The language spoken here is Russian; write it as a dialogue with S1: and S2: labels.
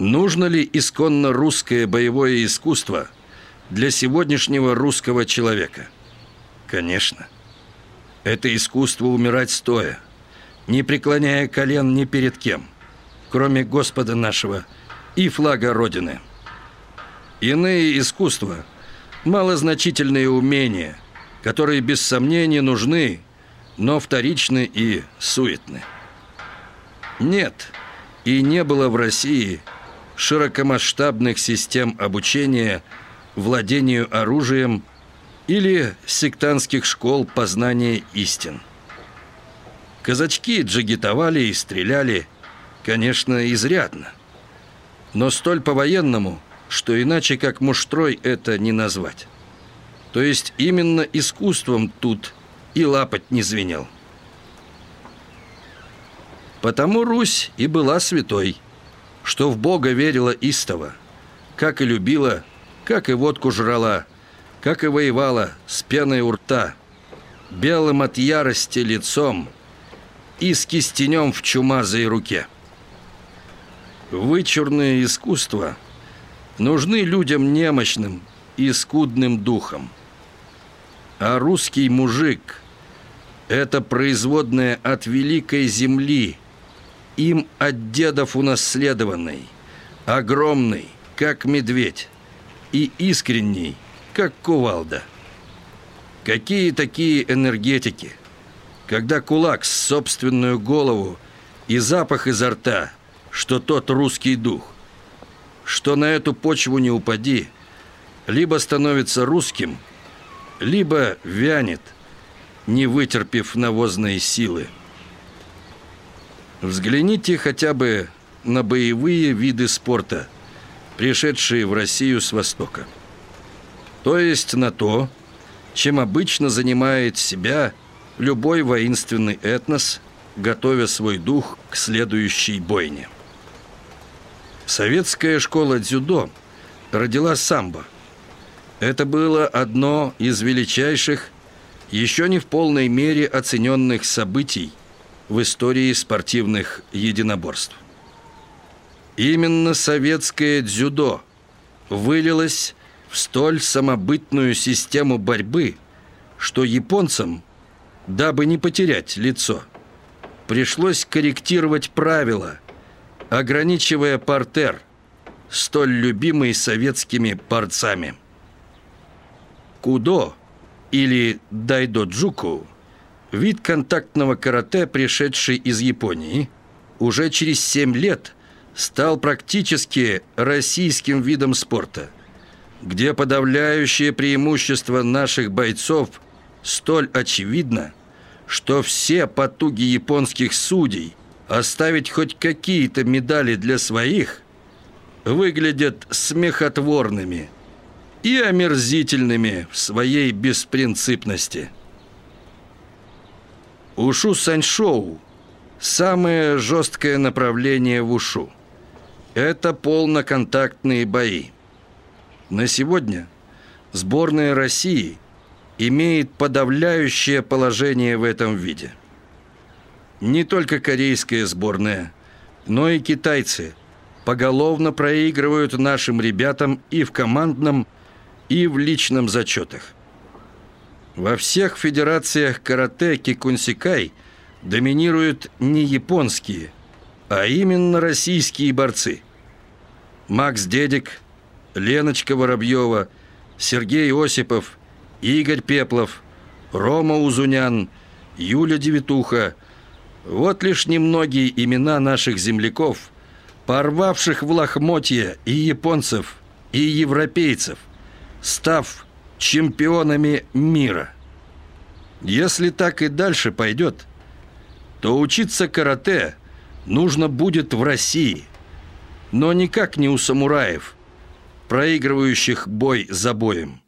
S1: Нужно ли исконно русское боевое искусство для сегодняшнего русского человека? Конечно. Это искусство умирать стоя, не преклоняя колен ни перед кем, кроме Господа нашего и флага Родины. Иные искусства – малозначительные умения, которые без сомнения нужны, но вторичны и суетны. Нет, и не было в России – широкомасштабных систем обучения владению оружием или сектантских школ познания истин. Казачки джигитовали и стреляли, конечно, изрядно. Но столь по-военному, что иначе как муштрой это не назвать. То есть именно искусством тут и лапоть не звенел. Потому Русь и была святой – что в Бога верила истово, как и любила, как и водку жрала, как и воевала с пеной у рта, белым от ярости лицом и с кистенем в чумазой руке. Вычурные искусства нужны людям немощным и скудным духом. А русский мужик – это производное от великой земли – им от дедов унаследованный, огромный, как медведь, и искренний, как кувалда. Какие такие энергетики, когда кулак с собственную голову и запах изо рта, что тот русский дух, что на эту почву не упади, либо становится русским, либо вянет, не вытерпев навозные силы. Взгляните хотя бы на боевые виды спорта, пришедшие в Россию с Востока. То есть на то, чем обычно занимает себя любой воинственный этнос, готовя свой дух к следующей бойне. Советская школа дзюдо родила самбо. Это было одно из величайших, еще не в полной мере оцененных событий в истории спортивных единоборств. Именно советское дзюдо вылилось в столь самобытную систему борьбы, что японцам, дабы не потерять лицо, пришлось корректировать правила, ограничивая портер, столь любимый советскими борцами. Кудо или дайдо-джуку – Вид контактного карате, пришедший из Японии, уже через 7 лет стал практически российским видом спорта, где подавляющее преимущество наших бойцов столь очевидно, что все потуги японских судей оставить хоть какие-то медали для своих выглядят смехотворными и омерзительными в своей беспринципности – Ушу Саньшоу – самое жесткое направление в ушу. Это полноконтактные бои. На сегодня сборная России имеет подавляющее положение в этом виде. Не только корейская сборная, но и китайцы поголовно проигрывают нашим ребятам и в командном, и в личном зачетах. Во всех федерациях карате кикунсикай доминируют не японские, а именно российские борцы. Макс Дедик, Леночка Воробьева, Сергей Осипов, Игорь Пеплов, Рома Узунян, Юля Девитуха. Вот лишь немногие имена наших земляков, порвавших в лохмотье и японцев, и европейцев, став чемпионами мира. Если так и дальше пойдет, то учиться карате нужно будет в России, но никак не у самураев, проигрывающих бой за боем.